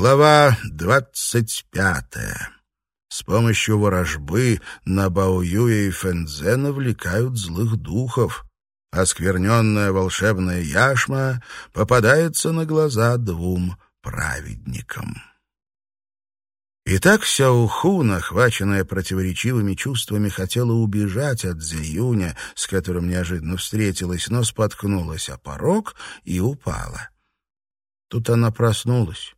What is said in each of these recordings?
Глава двадцать пятая. С помощью ворожбы на Баоюя и Фэнзе навлекают злых духов. Оскверненная волшебная яшма попадается на глаза двум праведникам. Итак, Сяохун, охваченная противоречивыми чувствами, хотела убежать от Зиюня, с которым неожиданно встретилась, но споткнулась о порог и упала. Тут она проснулась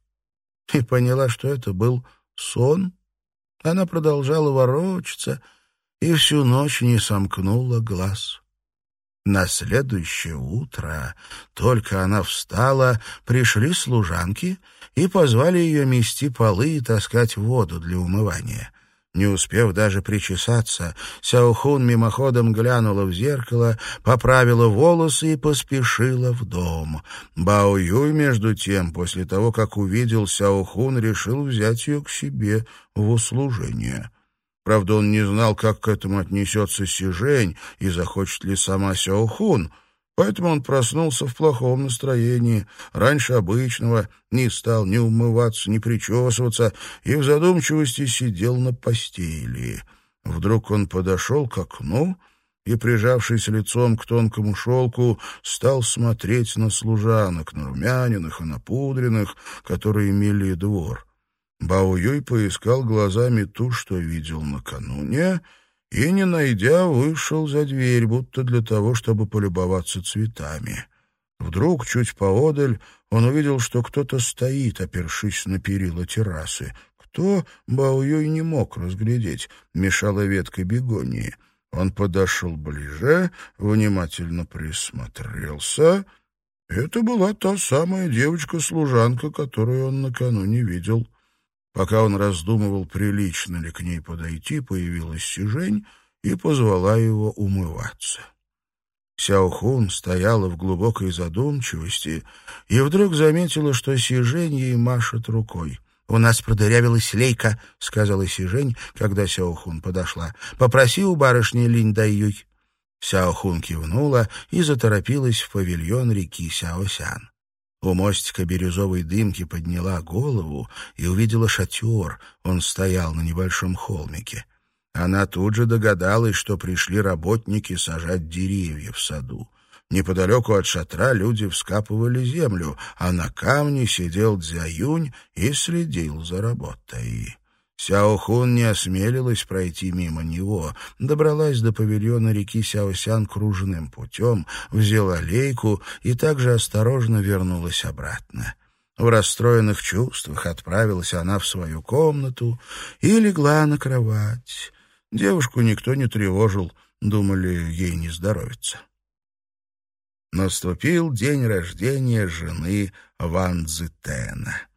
и поняла, что это был сон. Она продолжала ворочаться и всю ночь не сомкнула глаз. На следующее утро, только она встала, пришли служанки и позвали ее мести полы и таскать воду для умывания. Не успев даже причесаться, Сяохун мимоходом глянула в зеркало, поправила волосы и поспешила в дом. Бао Юй, между тем, после того, как увидел Сяохун, решил взять ее к себе в услужение. Правда, он не знал, как к этому отнесется Сижень и захочет ли сама Сяохун — Поэтому он проснулся в плохом настроении, раньше обычного, не стал ни умываться, ни причесываться, и в задумчивости сидел на постели. Вдруг он подошел к окну и, прижавшись лицом к тонкому шелку, стал смотреть на служанок, на румяниных и напудренных, которые мели двор. Бао Юй поискал глазами ту, что видел накануне, — и, не найдя, вышел за дверь, будто для того, чтобы полюбоваться цветами. Вдруг, чуть поодаль, он увидел, что кто-то стоит, опершись на перила террасы. Кто, Баоюй не мог разглядеть, мешала ветка бегонии. Он подошел ближе, внимательно присмотрелся. Это была та самая девочка-служанка, которую он накануне видел. Пока он раздумывал, прилично ли к ней подойти, появилась Сижень и позвала его умываться. Сяохун стояла в глубокой задумчивости и вдруг заметила, что Сижень ей машет рукой. «У нас продырявилась лейка», — сказала Сижень, когда Сяохун подошла. «Попроси у барышни Линь Дайюй». Сяохун кивнула и заторопилась в павильон реки Сяосян. У мостика бирюзовой дымки подняла голову и увидела шатер. Он стоял на небольшом холмике. Она тут же догадалась, что пришли работники сажать деревья в саду. Неподалеку от шатра люди вскапывали землю, а на камне сидел Дзяюнь и следил за работой. Сяохун не осмелилась пройти мимо него, добралась до павильона реки Сяосян кружным путем, взяла лейку и также осторожно вернулась обратно. В расстроенных чувствах отправилась она в свою комнату и легла на кровать. Девушку никто не тревожил, думали, ей не здоровится. Наступил день рождения жены Ван Цзитена.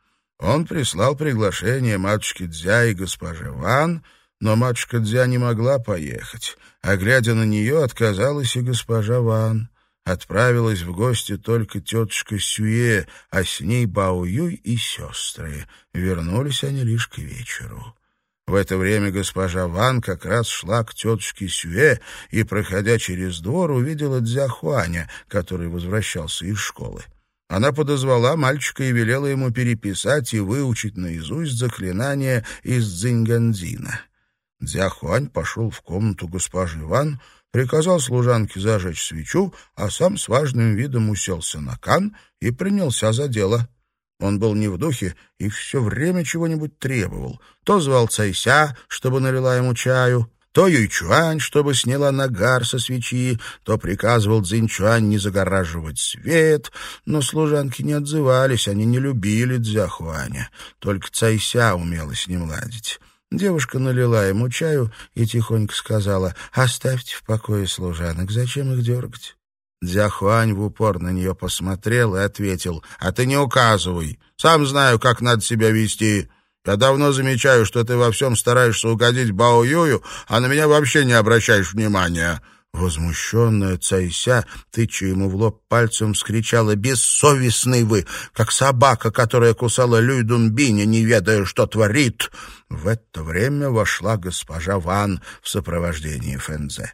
Он прислал приглашение матушке Дзя и госпоже Ван, но матушка Дзя не могла поехать, а, глядя на нее, отказалась и госпожа Ван. Отправилась в гости только тетушка Сюе, а с ней Бао Юй и сестры. Вернулись они лишь к вечеру. В это время госпожа Ван как раз шла к тетушке Сюэ и, проходя через двор, увидела Дзяхуаня, который возвращался из школы. Она подозвала мальчика и велела ему переписать и выучить наизусть заклинание из Цзиньганзина. Дзяхуань пошел в комнату госпожи Ван, приказал служанке зажечь свечу, а сам с важным видом уселся на кан и принялся за дело. Он был не в духе и все время чего-нибудь требовал. То звал Цайся, чтобы налила ему чаю, то Юйчуань, чтобы сняла нагар со свечи, то приказывал Цзиньчуань не загораживать свет, но служанки не отзывались, они не любили Дзяхуаня. Только Цайся умела с ним ладить. Девушка налила ему чаю и тихонько сказала, «Оставьте в покое служанок, зачем их дергать?» Дзяхуань в упор на нее посмотрел и ответил, «А ты не указывай, сам знаю, как надо себя вести». Я давно замечаю, что ты во всем стараешься угодить Бао Юю, а на меня вообще не обращаешь внимания». Возмущенная Цайся, тыча ему в лоб пальцем, скричала «Бессовестный вы, как собака, которая кусала Люй Дунбиня, не ведая, что творит!» В это время вошла госпожа Ван в сопровождении Фэнзе.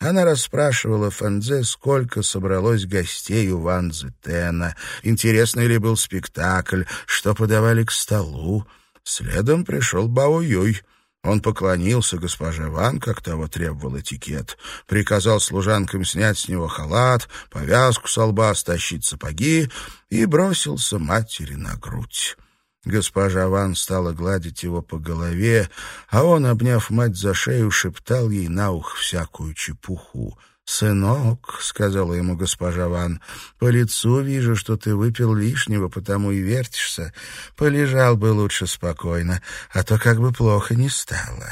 Она расспрашивала Фэнзе, сколько собралось гостей у Ван Зетена, интересный ли был спектакль, что подавали к столу. Следом пришел Бао Юй. Он поклонился госпоже Ван, как того требовал этикет, приказал служанкам снять с него халат, повязку с лба, стащить сапоги и бросился матери на грудь. Госпожа Ван стала гладить его по голове, а он, обняв мать за шею, шептал ей на ух всякую чепуху. «Сынок», — сказала ему госпожа Ван, — «по лицу вижу, что ты выпил лишнего, потому и вертишься. Полежал бы лучше спокойно, а то как бы плохо не стало».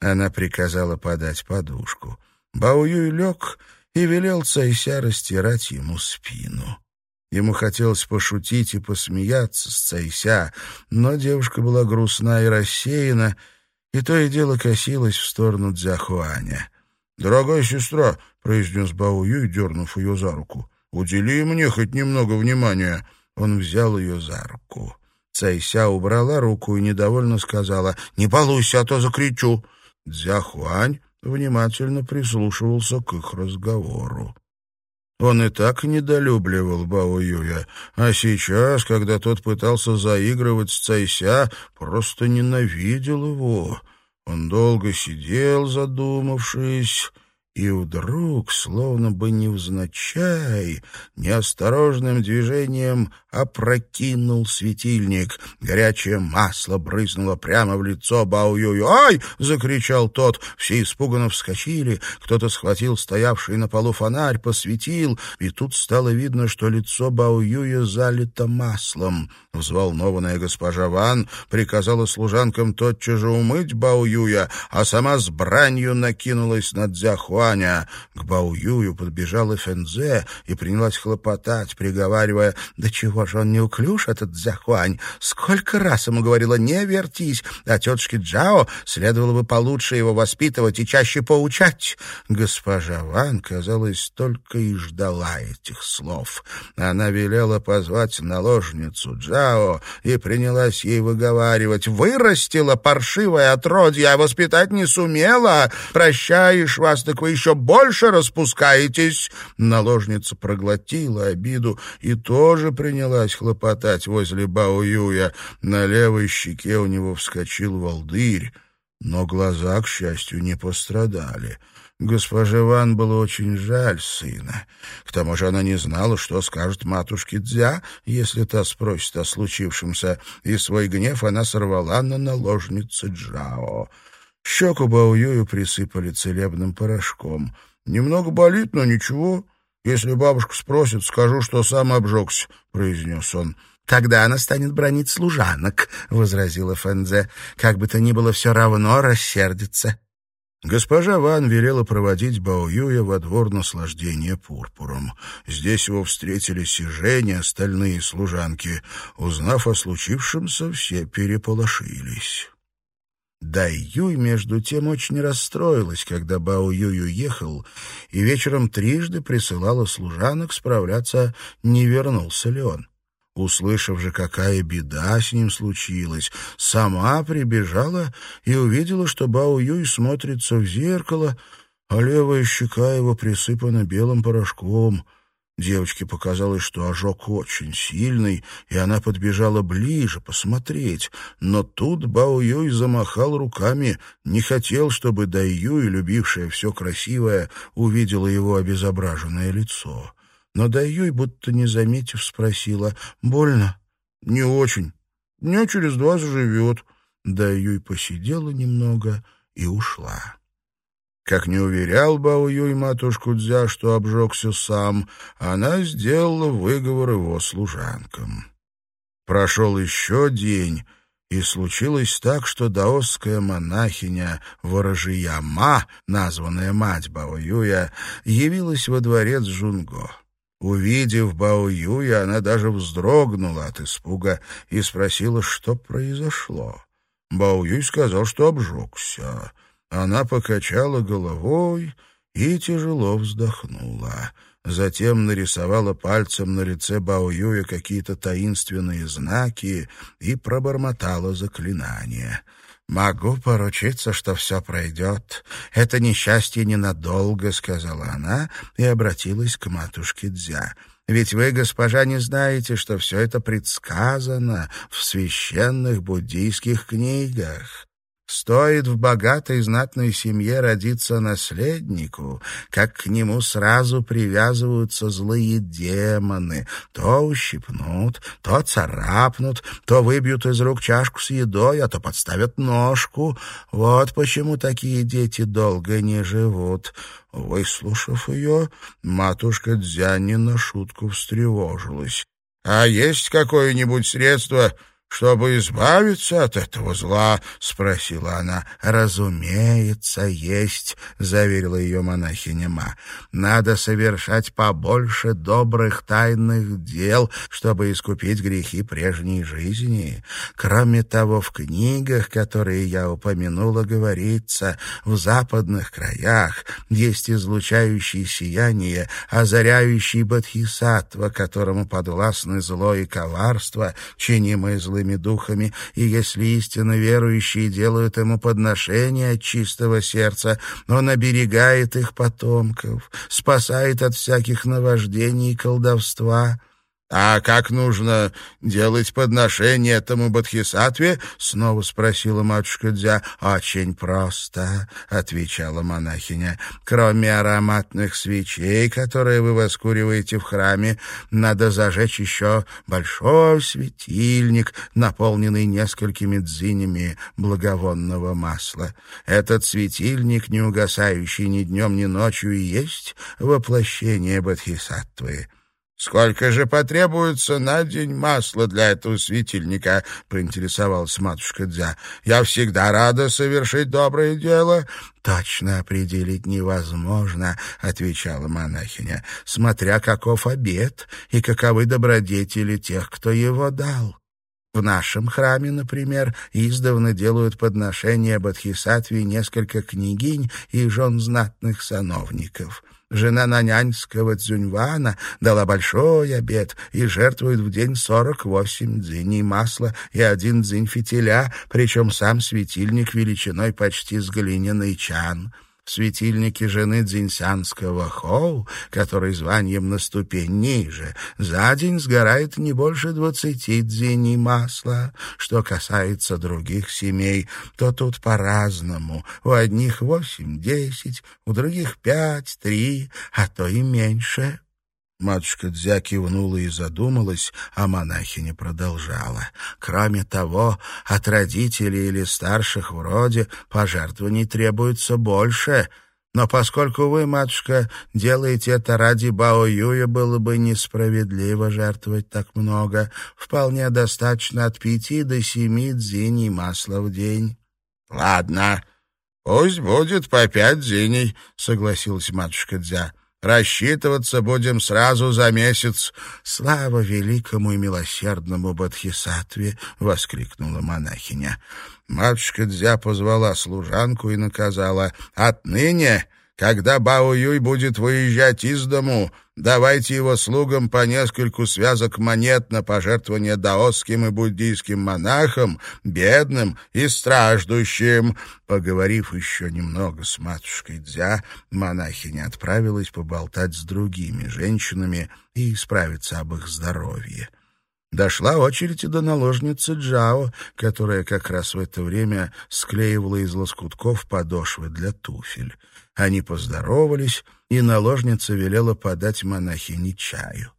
Она приказала подать подушку. Баоюй лег и велел Цайся растирать ему спину. Ему хотелось пошутить и посмеяться с Цайся, но девушка была грустна и рассеяна, и то и дело косилась в сторону Дзяхуаня. «Дорогая сестра», — произнес Бао Юй, дернув ее за руку, — «удели мне хоть немного внимания». Он взял ее за руку. Цайся убрала руку и недовольно сказала, «Не балуйся, а то закричу». Дзяхуань внимательно прислушивался к их разговору. Он и так недолюбливал Бао Юя, а сейчас, когда тот пытался заигрывать с Цайся, просто ненавидел его. Он долго сидел, задумавшись, и вдруг, словно бы невзначай, неосторожным движением опрокинул светильник. Горячее масло брызнуло прямо в лицо Бао-Юю. «Ай!» — закричал тот. Все испуганно вскочили. Кто-то схватил стоявший на полу фонарь, посветил, и тут стало видно, что лицо Бао-Юя залито маслом. Взволнованная госпожа Ван приказала служанкам тотчас же умыть Бао-Юя, а сама с бранью накинулась на Дзяхуа Ваня. К Баоюю подбежала Фензе и принялась хлопотать, приговаривая, «Да чего же он неуклюж, этот Захуань? Сколько раз ему говорила, не вертись, а тетушке Джао следовало бы получше его воспитывать и чаще поучать». Госпожа Ван, казалось, только и ждала этих слов. Она велела позвать наложницу Джао и принялась ей выговаривать, «Вырастила паршивое отродье, а воспитать не сумела. Прощаешь вас, так вы еще больше распускаетесь!» Наложница проглотила обиду и тоже принялась хлопотать возле Баоюя. На левой щеке у него вскочил волдырь, но глаза, к счастью, не пострадали. Госпоже Ван было очень жаль сына. К тому же она не знала, что скажет матушке Дзя, если та спросит о случившемся, и свой гнев она сорвала на наложнице Джао. Щеку Баоюю присыпали целебным порошком. «Немного болит, но ничего. Если бабушка спросит, скажу, что сам обжегся», — произнес он. «Тогда она станет бронить служанок», — возразила Фэнзе. «Как бы то ни было, все равно рассердится». Госпожа Ван велела проводить Баоюя во двор наслаждения пурпуром. Здесь его встретили Сижень и остальные служанки. Узнав о случившемся, все переполошились. Дай Юй, между тем, очень расстроилась, когда Бао Юй уехал, и вечером трижды присылала служанок справляться, не вернулся ли он. Услышав же, какая беда с ним случилась, сама прибежала и увидела, что Бао Юй смотрится в зеркало, а левая щека его присыпана белым порошком — Девочке показалось, что ожог очень сильный, и она подбежала ближе посмотреть. Но тут Бао Юй замахал руками, не хотел, чтобы Дай Юй, любившая все красивое, увидела его обезображенное лицо. Но Дай Юй, будто не заметив, спросила, «Больно?» «Не очень. Дня через два заживет». Дай Юй посидела немного и ушла. Как не уверял Бао Юй матушку Дзя, что обжегся сам, она сделала выговор его служанкам. Прошел еще день, и случилось так, что даосская монахиня Ворожияма, названная мать Бао Юя, явилась во дворец Жунго. Увидев Бао Юя, она даже вздрогнула от испуга и спросила, что произошло. Бао Юй сказал, что обжегся. Она покачала головой и тяжело вздохнула. затем нарисовала пальцем на лице Баоюя какие-то таинственные знаки и пробормотала заклинание. «Могу поручиться, что все пройдет. Это несчастье ненадолго», — сказала она и обратилась к матушке Дзя. Ведь вы, госпожа, не знаете, что все это предсказано в священных буддийских книгах. Стоит в богатой знатной семье родиться наследнику, как к нему сразу привязываются злые демоны. То ущипнут, то царапнут, то выбьют из рук чашку с едой, а то подставят ножку. Вот почему такие дети долго не живут. Выслушав ее, матушка Дзяни на шутку встревожилась. — А есть какое-нибудь средство «Чтобы избавиться от этого зла?» — спросила она. «Разумеется, есть», — заверила ее монахиня Ма. «Надо совершать побольше добрых тайных дел, чтобы искупить грехи прежней жизни. Кроме того, в книгах, которые я упомянула, говорится, в западных краях есть излучающий сияние, озаряющий бодхисаттва, которому подвластны зло и коварство, чинимые злы злыми духами, и если истинно верующие делают ему подношения от чистого сердца, он оберегает их потомков, спасает от всяких наваждений и колдовства. «А как нужно делать подношение этому бодхисаттве?» — снова спросила матушка Дзя. «Очень просто», — отвечала монахиня. «Кроме ароматных свечей, которые вы воскуриваете в храме, надо зажечь еще большой светильник, наполненный несколькими дзинями благовонного масла. Этот светильник, не угасающий ни днем, ни ночью, и есть воплощение бодхисаттвы». «Сколько же потребуется на день масла для этого светильника?» — поинтересовалась матушка Дзя. «Я всегда рада совершить доброе дело». «Точно определить невозможно», — отвечала монахиня, «смотря каков обед и каковы добродетели тех, кто его дал». В нашем храме, например, издавна делают подношения Бодхисаттве несколько княгинь и жен знатных сановников — Жена нанянского Цзюньвана дала большой обед и жертвует в день сорок восемь дзиней масла и один дзинь фитиля, причем сам светильник величиной почти с глиняный чан. Светильники жены дзиньсянского Хоу, который званием на ступень ниже, за день сгорает не больше двадцати дзиней масла. Что касается других семей, то тут по-разному. У одних восемь-десять, у других пять, три, а то и меньше. Матушка Дзя кивнула и задумалась, а монахиня продолжала. Кроме того, от родителей или старших вроде пожертвований требуется больше. Но поскольку вы, матушка, делаете это ради Бао Юя, было бы несправедливо жертвовать так много. Вполне достаточно от пяти до семи дзиней масла в день. — Ладно, пусть будет по пять дзиней, — согласилась матушка Дзя. Рассчитываться будем сразу за месяц. Слава великому и милосердному Бодхисаттве! — воскликнула монахиня. Матушка Дзя позвала служанку и наказала. — Отныне когда Бао Юй будет выезжать из дому, давайте его слугам по нескольку связок монет на пожертвование даосским и буддийским монахам, бедным и страждущим». Поговорив еще немного с матушкой Дзя, монахиня отправилась поболтать с другими женщинами и справиться об их здоровье. Дошла очередь и до наложницы Джао, которая как раз в это время склеивала из лоскутков подошвы для туфель. Они поздоровались, и наложница велела подать монахине чаю.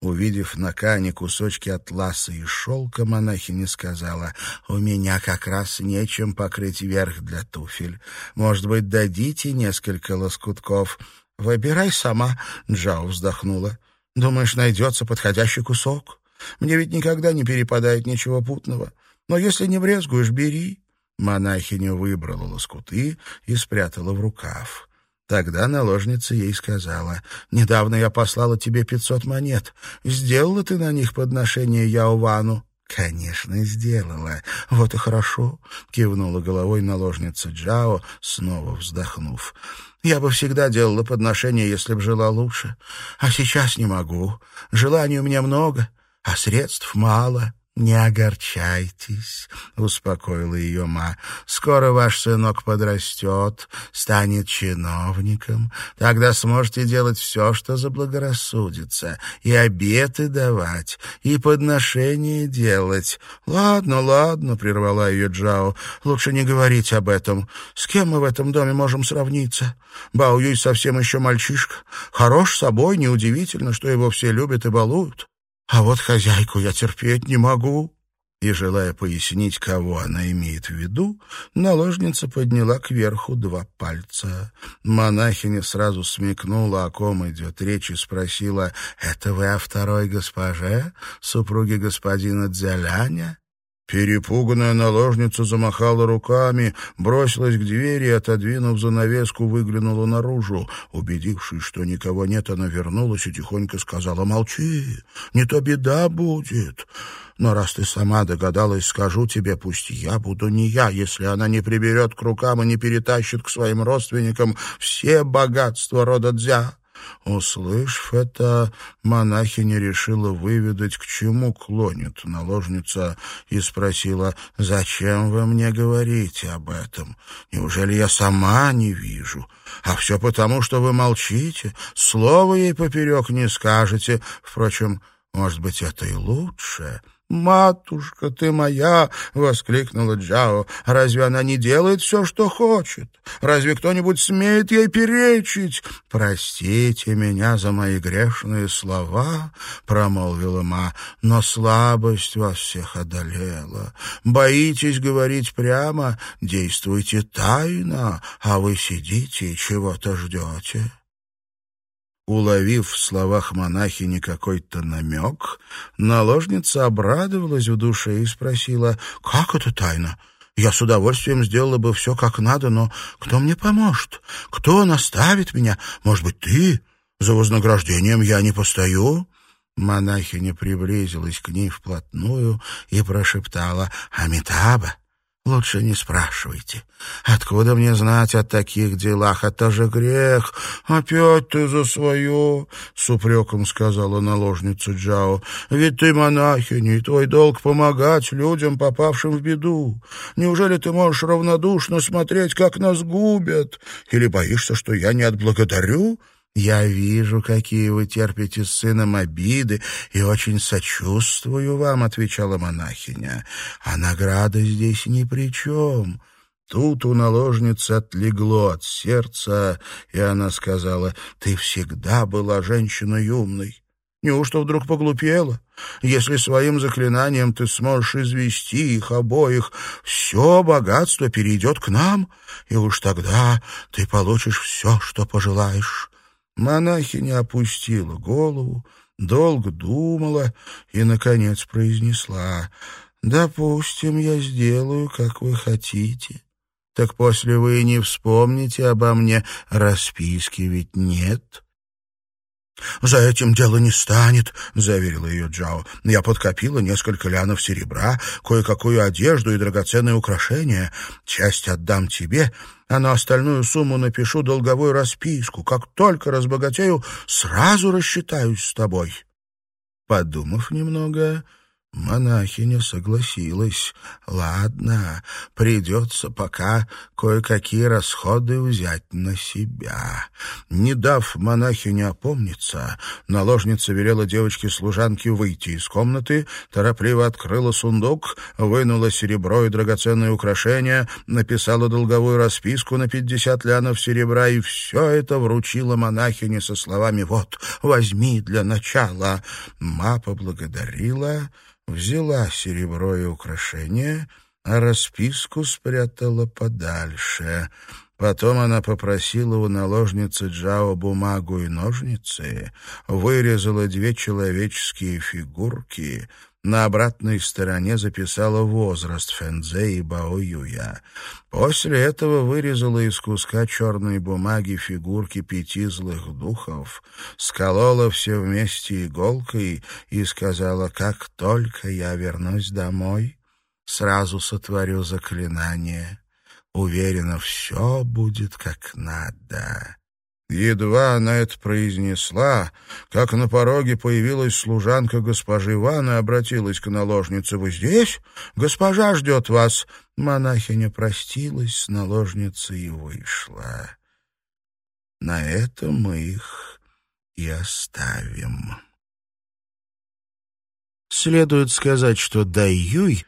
Увидев на кане кусочки атласа и шелка, монахиня сказала, «У меня как раз нечем покрыть верх для туфель. Может быть, дадите несколько лоскутков?» «Выбирай сама», — Джао вздохнула. «Думаешь, найдется подходящий кусок? Мне ведь никогда не перепадает ничего путного. Но если не брезгуешь, бери». Монахиня выбрала лоскуты и спрятала в рукав. Тогда наложница ей сказала, «Недавно я послала тебе пятьсот монет. Сделала ты на них подношение Яовану?» «Конечно, сделала. Вот и хорошо», — кивнула головой наложница Джао, снова вздохнув. «Я бы всегда делала подношение, если б жила лучше. А сейчас не могу. Желаний у меня много, а средств мало. «Не огорчайтесь», — успокоила ее ма. «Скоро ваш сынок подрастет, станет чиновником. Тогда сможете делать все, что заблагорассудится, и обеты давать, и подношения делать». «Ладно, ладно», — прервала ее Джао, — «лучше не говорить об этом. С кем мы в этом доме можем сравниться? Бао Юй совсем еще мальчишка. Хорош собой, неудивительно, что его все любят и балуют. А вот хозяйку я терпеть не могу». И, желая пояснить, кого она имеет в виду, наложница подняла кверху два пальца. Монахиня сразу смекнула, о ком идет речь, и спросила, «Это вы о второй госпоже, супруге господина Дзяляня?» Перепуганная наложница замахала руками, бросилась к двери и, отодвинув занавеску, выглянула наружу. Убедившись, что никого нет, она вернулась и тихонько сказала «Молчи, не то беда будет». Но раз ты сама догадалась, скажу тебе, пусть я буду не я, если она не приберет к рукам и не перетащит к своим родственникам все богатства рода Дзя. Услышав это, монахиня решила выведать, к чему клонит наложница, и спросила, «Зачем вы мне говорите об этом? Неужели я сама не вижу? А все потому, что вы молчите, слова ей поперек не скажете. Впрочем, может быть, это и лучше». «Матушка ты моя!» — воскликнула Джао. «Разве она не делает все, что хочет? Разве кто-нибудь смеет ей перечить?» «Простите меня за мои грешные слова», — промолвила Ма, «но слабость вас всех одолела. Боитесь говорить прямо, действуйте тайно, а вы сидите и чего-то ждете». Уловив в словах монахини какой-то намек, наложница обрадовалась в душе и спросила, «Как это тайна? Я с удовольствием сделала бы все как надо, но кто мне поможет? Кто наставит меня? Может быть, ты? За вознаграждением я не постою?» Монахиня приблизилась к ней вплотную и прошептала, «Амитаба, Лучше не спрашивайте. Откуда мне знать о таких делах? Это же грех. Опять ты за свое, — с упреком сказала наложница Джао. Ведь ты монахиня, и твой долг помогать людям, попавшим в беду. Неужели ты можешь равнодушно смотреть, как нас губят? Или боишься, что я не отблагодарю? «Я вижу, какие вы терпите с сыном обиды, и очень сочувствую вам», — отвечала монахиня. «А награда здесь ни при чем». Тут у наложницы отлегло от сердца, и она сказала, «Ты всегда была женщиной умной. Неужто вдруг поглупела? Если своим заклинанием ты сможешь извести их обоих, все богатство перейдет к нам, и уж тогда ты получишь все, что пожелаешь». Монахиня опустила голову, долго думала и, наконец, произнесла, «Допустим, я сделаю, как вы хотите. Так после вы не вспомните обо мне, расписки ведь нет». «За этим дело не станет», — заверила ее Джао. «Я подкопила несколько лянов серебра, кое-какую одежду и драгоценные украшения. Часть отдам тебе, а на остальную сумму напишу долговую расписку. Как только разбогатею, сразу рассчитаюсь с тобой». Подумав немного, Монахиня согласилась. «Ладно, придется пока кое-какие расходы взять на себя». Не дав монахине опомниться, наложница велела девочке-служанке выйти из комнаты, торопливо открыла сундук, вынула серебро и драгоценные украшения, написала долговую расписку на пятьдесят лянов серебра и все это вручила монахине со словами «Вот, возьми для начала». Ма поблагодарила взяла серебро и украшения, а расписку спрятала подальше. Потом она попросила у наложницы Джао бумагу и ножницы, вырезала две человеческие фигурки, на обратной стороне записала возраст Фэнзе и Бао Юя. После этого вырезала из куска черной бумаги фигурки пяти злых духов, сколола все вместе иголкой и сказала, «Как только я вернусь домой, сразу сотворю заклинание. Уверена, все будет как надо». Едва она это произнесла, как на пороге появилась служанка госпожи Ивана и обратилась к наложнице. «Вы здесь? Госпожа ждет вас!» Монахиня простилась с наложницей и вышла. На этом мы их и оставим. Следует сказать, что Дайюй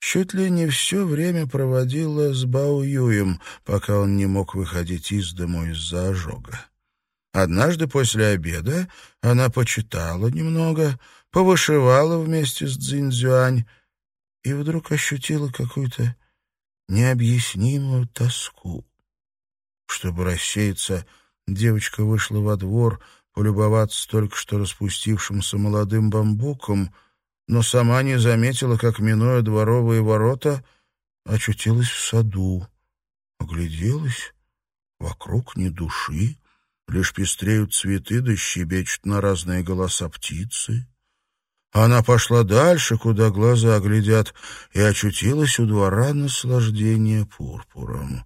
чуть ли не все время проводила с Бао Юем, пока он не мог выходить из дому из-за ожога. Однажды после обеда она почитала немного, повышивала вместе с Цзиньцзюань и вдруг ощутила какую-то необъяснимую тоску. Чтобы рассеяться, девочка вышла во двор полюбоваться только что распустившимся молодым бамбуком — но сама не заметила, как, минуя дворовые ворота, очутилась в саду. Огляделась, вокруг ни души, лишь пестреют цветы да щебечут на разные голоса птицы. Она пошла дальше, куда глаза глядят, и очутилась у двора наслаждения пурпуром.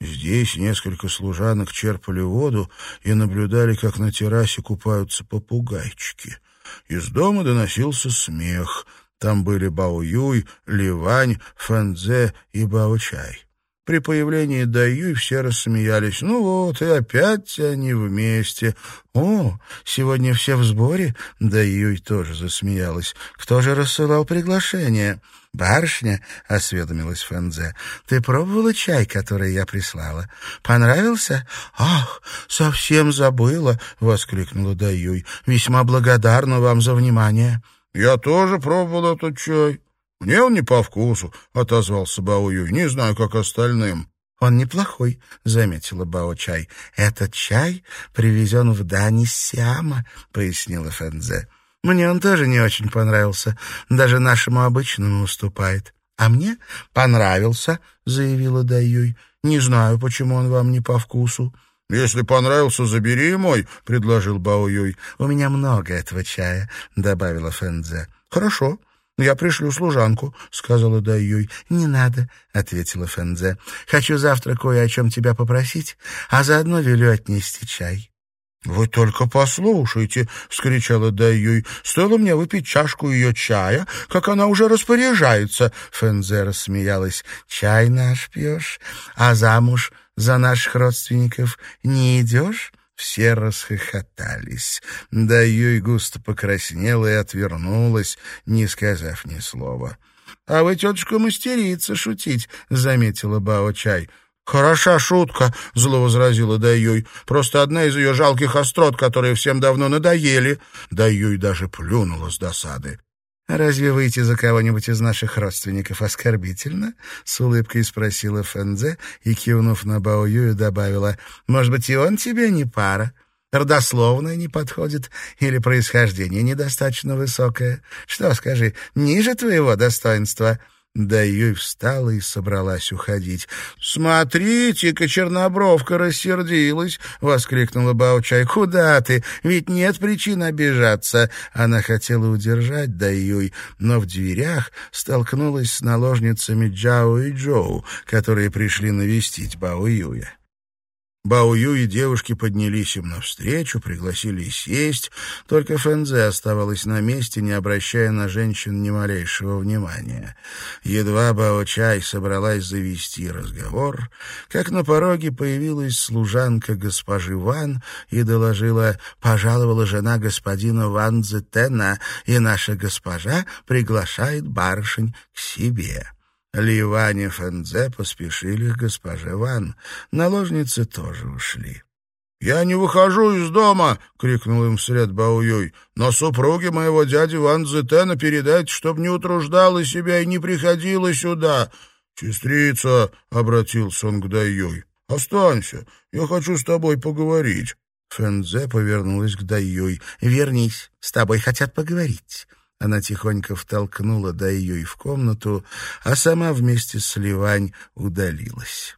Здесь несколько служанок черпали воду и наблюдали, как на террасе купаются попугайчики. Из дома доносился смех. Там были Бао-Юй, Ливань, Фэнзе и Бао-Чай. При появлении Даюй все рассмеялись. «Ну вот, и опять они вместе. О, сегодня все в сборе?» Даюй тоже засмеялась. «Кто же рассылал приглашение?» «Барышня», — осведомилась Фэнзе, — «ты пробовала чай, который я прислала? Понравился?» «Ах, совсем забыла», — воскликнула Даюй. «Весьма благодарна вам за внимание». «Я тоже пробовал этот чай. Мне он не по вкусу», — отозвался Баоюй. «Не знаю, как остальным». «Он неплохой», — заметила Бао-чай. «Этот чай привезен в дань из Сиама», — пояснила Фэнзе. Мне он тоже не очень понравился, даже нашему обычному уступает. А мне понравился, заявила Даюй. Не знаю, почему он вам не по вкусу. «Если понравился, забери мой», — предложил Бао Юй. «У меня много этого чая», — добавила Фэнзе. «Хорошо, я пришлю служанку», — сказала Даюй. «Не надо», — ответила Фэнзе. «Хочу завтра кое о чем тебя попросить, а заодно велю отнести чай». «Вы только послушайте!» — вскричала Дайюй. «Стоило мне выпить чашку ее чая, как она уже распоряжается!» Фензе рассмеялась. «Чай наш пьешь, а замуж за наших родственников не идешь?» Все расхохотались. Даюй густо покраснела и отвернулась, не сказав ни слова. «А вы, тетушка, мастерица шутить», — заметила Бао-чай. «Хороша шутка», — зло возразила Даюй. «Просто одна из ее жалких острот, которые всем давно надоели». Даюй даже плюнула с досады. «Разве выйти за кого-нибудь из наших родственников оскорбительно?» — с улыбкой спросила Фэнзе и, кивнув на Бао Юю, добавила. «Может быть, и он тебе не пара? Родословное не подходит или происхождение недостаточно высокое? Что, скажи, ниже твоего достоинства?» Да Юй встала и собралась уходить. «Смотрите-ка, чернобровка рассердилась!» — воскликнула Баучай. «Куда ты? Ведь нет причин обижаться!» Она хотела удержать Да Юй, но в дверях столкнулась с наложницами Джао и Джоу, которые пришли навестить Бао Юя. Баую и девушки поднялись им навстречу, пригласили сесть, только Фэнзе оставалась на месте, не обращая на женщин ни малейшего внимания. Едва Бао-чай собралась завести разговор, как на пороге появилась служанка госпожи Ван и доложила, пожаловала жена господина Ван Цзетена, и наша госпожа приглашает барышень к себе. Ливань и Фэнзе поспешили к госпоже Ван. Наложницы тоже ушли. «Я не выхожу из дома!» — крикнул им вслед Баоюй. «Но супруге моего дяди Ван Цзетена передайте, чтоб не утруждала себя и не приходила сюда!» «Сестрица!» — обратился он к Дайюй. Останься, я хочу с тобой поговорить». Фэнзе повернулась к Дайюй. «Вернись, с тобой хотят поговорить». Она тихонько втолкнула Дайюй в комнату, а сама вместе с Ливань удалилась.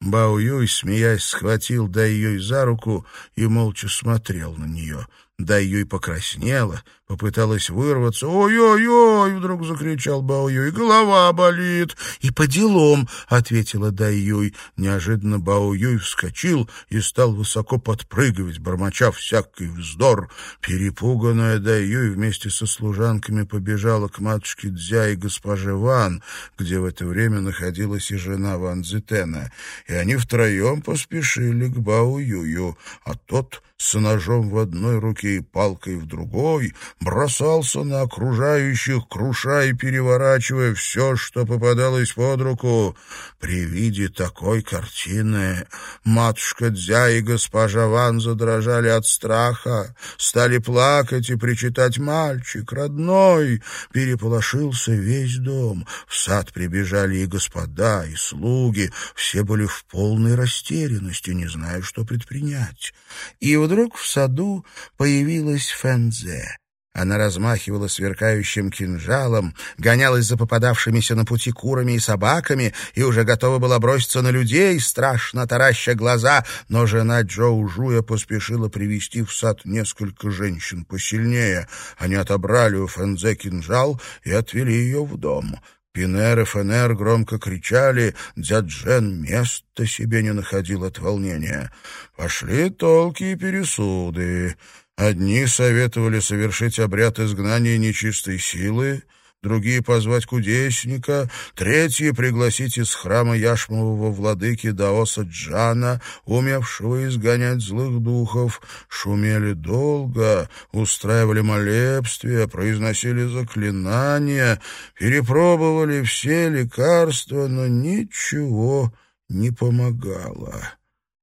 Бао Юй, смеясь, схватил Дайюй за руку и молча смотрел на нее. Дайюй покраснела, попыталась вырваться. «Ой-ой-ой!» — вдруг закричал Бао-Юй. «Голова болит!» «И по делам!» — ответила Дай-Юй. Неожиданно Бао-Юй вскочил и стал высоко подпрыгивать, бормоча всякий вздор. Перепуганная Дай-Юй вместе со служанками побежала к матушке Дзя и госпоже Ван, где в это время находилась и жена Ван Зетена, и они втроем поспешили к Бао-Юю, а тот с ножом в одной руке и палкой в другой, бросался на окружающих, крушая и переворачивая все, что попадалось под руку. При виде такой картины матушка Дзя и госпожа Ван задрожали от страха, стали плакать и причитать «Мальчик, родной!» Переполошился весь дом. В сад прибежали и господа, и слуги. Все были в полной растерянности, не зная, что предпринять. И вдруг в саду появилась Фэнзе. Она размахивала сверкающим кинжалом, гонялась за попадавшимися на пути курами и собаками и уже готова была броситься на людей, страшно тараща глаза, но жена Джоу Жуя поспешила привести в сад несколько женщин посильнее. Они отобрали у Фэнзе кинжал и отвели ее в дом. Пинер и Фенер громко кричали, Дзяджен места себе не находил от волнения. Пошли толки и пересуды. Одни советовали совершить обряд изгнания нечистой силы, другие — позвать кудесника, третьи — пригласить из храма яшмового владыки Даоса Джана, умевшего изгонять злых духов. Шумели долго, устраивали молебствия, произносили заклинания, перепробовали все лекарства, но ничего не помогало.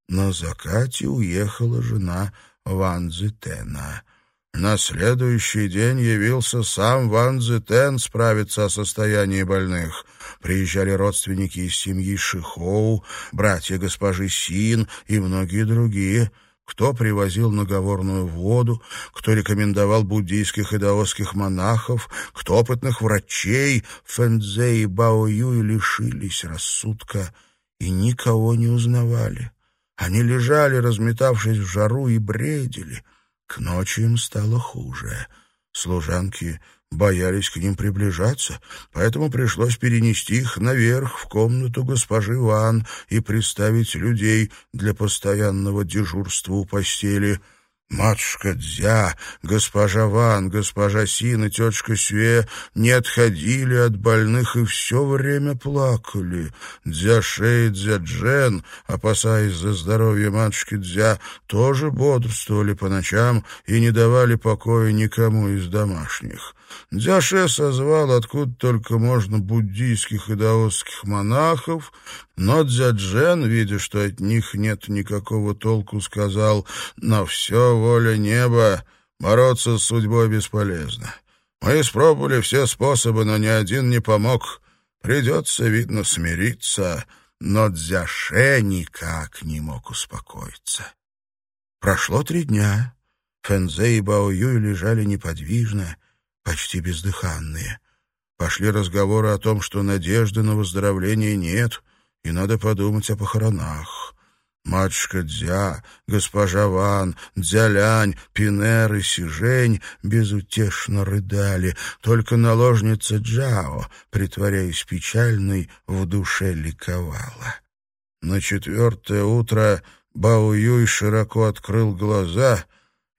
На закате уехала жена Ван Зитена. На следующий день явился сам Ван Зитен справиться о состоянии больных. Приезжали родственники из семьи Шихоу, братья госпожи Син и многие другие — кто привозил наговорную воду, кто рекомендовал буддийских и даосских монахов, кто опытных врачей, Фэнзе и Бао Юй лишились рассудка и никого не узнавали. Они лежали, разметавшись в жару, и бредили. К ночи им стало хуже. Служанки боялись к ним приближаться, поэтому пришлось перенести их наверх в комнату госпожи Ван и приставить людей для постоянного дежурства у постели — Матушка Дзя, госпожа Ван, госпожа Син и тетушка Сюэ не отходили от больных и все время плакали. Дзя Шей Дзя Джен, опасаясь за здоровье матушки Дзя, тоже бодрствовали по ночам и не давали покоя никому из домашних. Дзяше созвал откуда только можно буддийских и даосских монахов, но Дзяджен, видя, что от них нет никакого толку, сказал «На все воля неба, бороться с судьбой бесполезно. Мы испробовали все способы, но ни один не помог. Придется, видно, смириться». Но Дзяше никак не мог успокоиться. Прошло три дня. Фэнзе и Бао Юй лежали неподвижно, почти бездыханные. Пошли разговоры о том, что надежды на выздоровление нет, и надо подумать о похоронах. Матушка Дзя, госпожа Ван, Дзялянь, Пинер и Сижень безутешно рыдали. Только наложница Джао, притворяясь печальной, в душе ликовала. На четвертое утро Бао Юй широко открыл глаза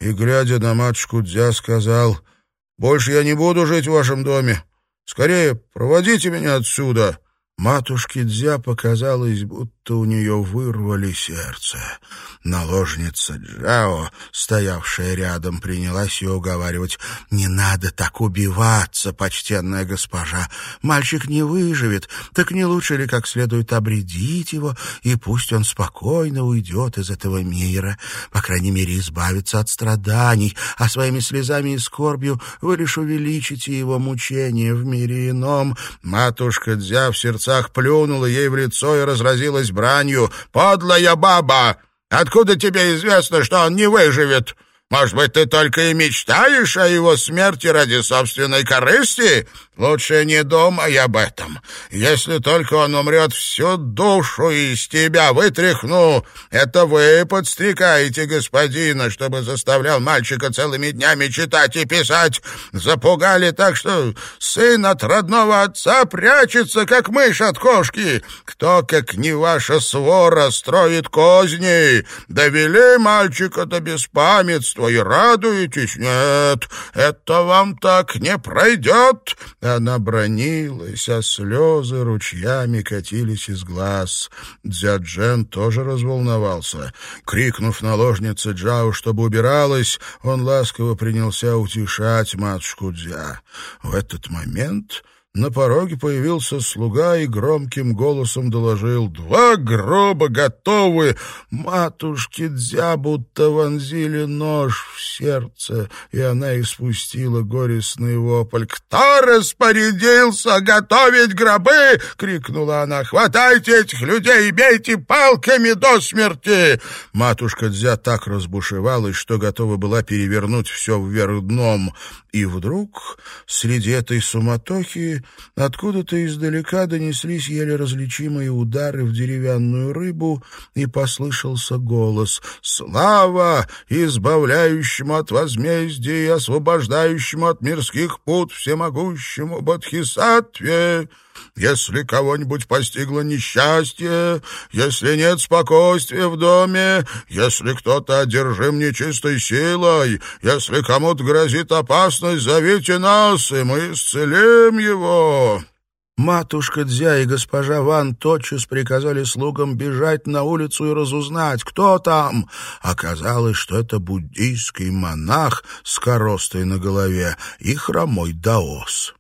и, глядя на матушку Дзя, сказал — больше я не буду жить в вашем доме. Скорее, проводите меня отсюда». Матушке Дзя показалось, будто у нее вырвали сердце. Наложница Джао, стоявшая рядом, принялась ее уговаривать. «Не надо так убиваться, почтенная госпожа. Мальчик не выживет. Так не лучше ли как следует обредить его, и пусть он спокойно уйдет из этого мира, по крайней мере, избавиться от страданий, а своими слезами и скорбью вы лишь увеличите его мучения в мире ином». Матушка Дзя в сердцах плюнула ей в лицо и разразилась бранью. «Подлая баба! Откуда тебе известно, что он не выживет? Может быть, ты только и мечтаешь о его смерти ради собственной корысти? Лучше не думай об этом. Если только он умрет, всю душу из тебя вытряхну. Это вы подстрекаете господина, чтобы заставлял мальчика целыми днями читать и писать. Запугали так, что сын от родного отца прячется, как мышь от кошки. Кто, как не ваша свора, строит козни? Довели мальчика до беспамятства и радуетесь? Нет, это вам так не пройдет». Она бронилась, а слезы ручьями катились из глаз. Дзяджен тоже разволновался. Крикнув наложнице Джао, чтобы убиралась, он ласково принялся утешать матушку Дзя. В этот момент на пороге появился слуга и громким голосом доложил «Два гроба готовы!» Матушке Дзя будто вонзили нож в сердце, и она испустила горестный вопль. «Кто распорядился готовить гробы?» — крикнула она. «Хватайте этих людей и бейте палками до смерти!» Матушка Дзя так разбушевалась, что готова была перевернуть все вверх дном. И вдруг среди этой суматохи откуда-то издалека донеслись еле различимые удары в деревянную рыбу, и послышался голос «Слава избавляющему от возмездия и освобождающему от мирских пут всемогущему Бодхисаттве!» Если кого-нибудь постигло несчастье, если нет спокойствия в доме, если кто-то одержим нечистой силой, если кому-то грозит опасность, зовите нас, и мы исцелим его». Матушка Дзя и госпожа Ван тотчас приказали слугам бежать на улицу и разузнать, кто там. Оказалось, что это буддийский монах с коростой на голове и хромой даос.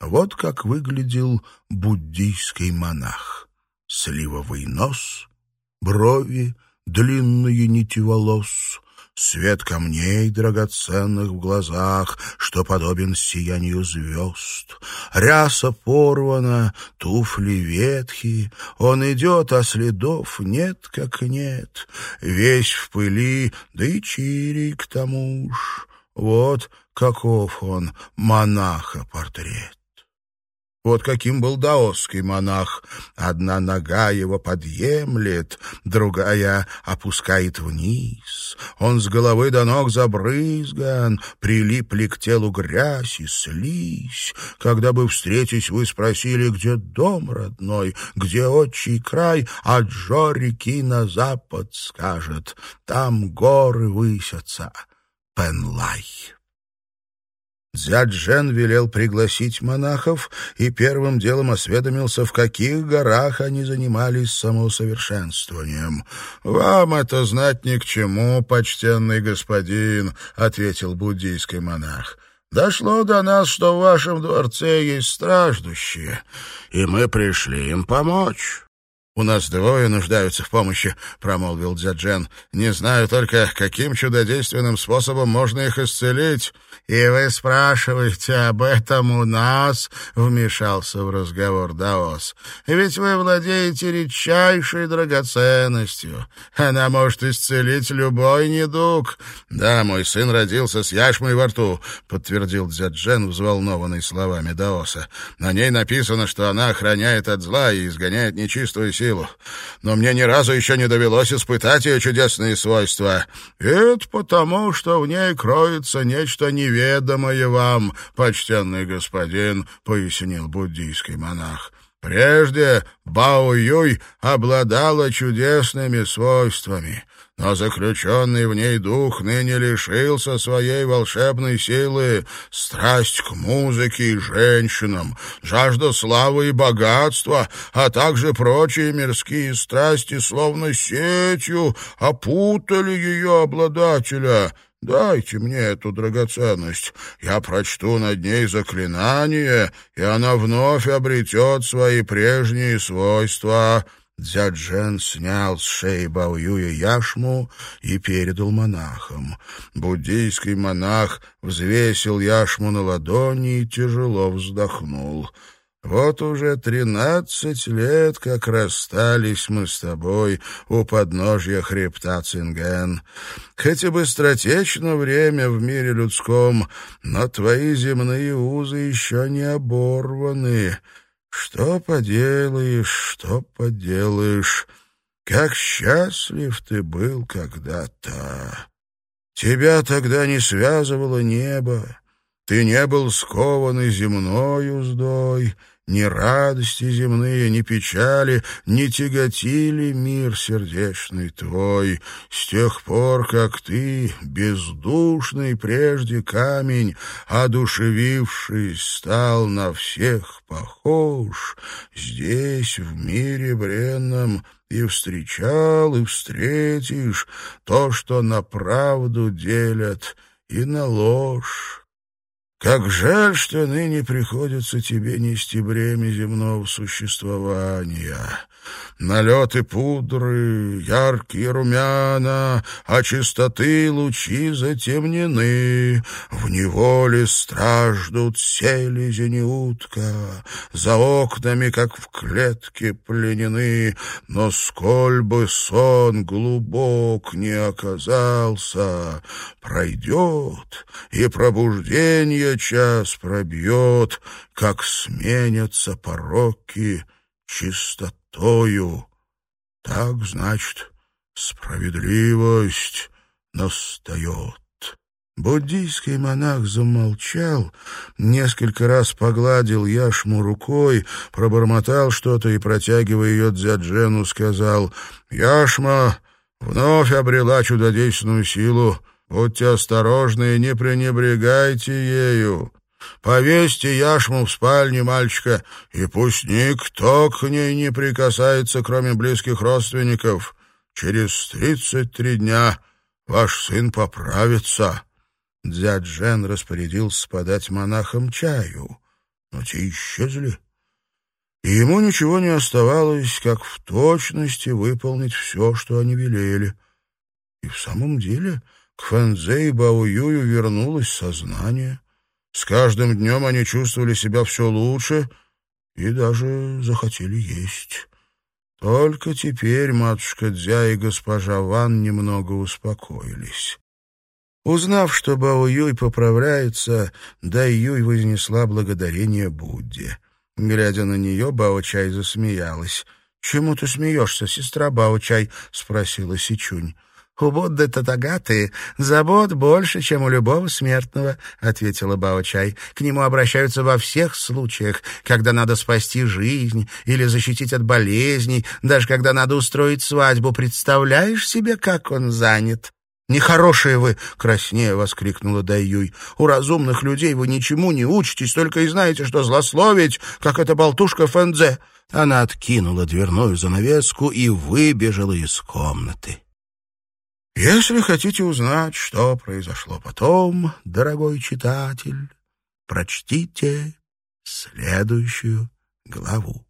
Вот как выглядел буддийский монах. Сливовый нос, брови, длинные нити волос, свет камней драгоценных в глазах, что подобен сиянию звезд. Ряса порвана, туфли ветхие, он идет, а следов нет как нет. Весь в пыли, да и чирий к тому ж. Вот каков он, монаха-портрет. Вот каким был даосский монах. Одна нога его подъемлет, другая опускает вниз. Он с головы до ног забрызган, прилипли к телу грязь и слизь. Когда бы, встретись, вы спросили, где дом родной, где отчий край, а Джо реки на запад скажет, там горы высятся. Пенлай. Дзяджен велел пригласить монахов и первым делом осведомился, в каких горах они занимались самоусовершенствованием. «Вам это знать ни к чему, почтенный господин», — ответил буддийский монах. «Дошло до нас, что в вашем дворце есть страждущие, и мы пришли им помочь». «У нас двое нуждаются в помощи», — промолвил Дзяджен. «Не знаю только, каким чудодейственным способом можно их исцелить». «И вы спрашиваете об этом у нас?» — вмешался в разговор Даос. «Ведь вы владеете редчайшей драгоценностью. Она может исцелить любой недуг». «Да, мой сын родился с яшмой во рту», — подтвердил Дзяджен, взволнованный словами Даоса. «На ней написано, что она охраняет от зла и изгоняет нечистую силу силу, но мне ни разу еще не довелось испытать ее чудесные свойства. Это потому, что в ней кроется нечто неведомое вам, почтенный господин, — пояснил буддийский монах. Прежде Бао Юй обладала чудесными свойствами — но заключенный в ней дух ныне лишился своей волшебной силы, страсть к музыке и женщинам, жажда славы и богатства, а также прочие мирские страсти, словно сетью, опутали ее обладателя». Дайте мне эту драгоценность. Я прочту над ней заклинание, и она вновь обретет свои прежние свойства. Дзяджен снял с шеи Баоюя яшму и передал монахам. Буддийский монах взвесил яшму на ладони и тяжело вздохнул. Вот уже тринадцать лет, как расстались мы с тобой у подножья хребта Цинген. Хоть и быстротечно время в мире людском, но твои земные узы еще не оборваны. Что поделаешь, что поделаешь, как счастлив ты был когда-то. Тебя тогда не связывало небо, ты не был скован земной уздой, ни радости земные, ни печали не тяготили мир сердечный твой. С тех пор, как ты, бездушный прежде камень, одушевившись, стал на всех похож, здесь, в мире бренном, и встречал, и встретишь то, что на правду делят, и на ложь. Как жаль, что ныне приходится тебе нести бремя земного существования. Налеты пудры, яркие румяна, а чистоты лучи затемнены. В неволе страждут селезень и утка, за окнами, как в клетке, пленены. Но сколь бы сон глубок не оказался, пройдет, и пробуждение час пробьет, как сменятся пороки чистотою. Так, значит, справедливость настает. Буддийский монах замолчал, несколько раз погладил яшму рукой, пробормотал что-то и, протягивая ее Дзяджену, сказал «Яшма вновь обрела чудодейственную силу. Будьте осторожны и не пренебрегайте ею. Повесьте яшму в спальне мальчика, и пусть никто к ней не прикасается, кроме близких родственников. Через тридцать три дня ваш сын поправится». Дядь Жен распорядился подать монахам чаю, но те исчезли. И ему ничего не оставалось, как в точности выполнить все, что они велели. И в самом деле к Фэнзе и Баоюю вернулось сознание. С каждым днем они чувствовали себя все лучше и даже захотели есть. Только теперь матушка Дзя и госпожа Ван немного успокоились. Узнав, что Бао Юй поправляется, Дай Юй вознесла благодарение Будде. Глядя на нее, Бао Чай засмеялась. «Чему ты смеешься, сестра Бао Чай?» — спросила Сичунь. «У Будды Татагаты забот больше, чем у любого смертного», — ответила Бао-чай. «К нему обращаются во всех случаях, когда надо спасти жизнь или защитить от болезней, даже когда надо устроить свадьбу. Представляешь себе, как он занят?» «Нехорошие вы!» — краснея воскликнула Даюй. «У разумных людей вы ничему не учитесь, только и знаете, что злословить, как эта болтушка Фэнзе». Она откинула дверную занавеску и выбежала из комнаты. Если хотите узнать, что произошло потом, дорогой читатель, прочтите следующую главу.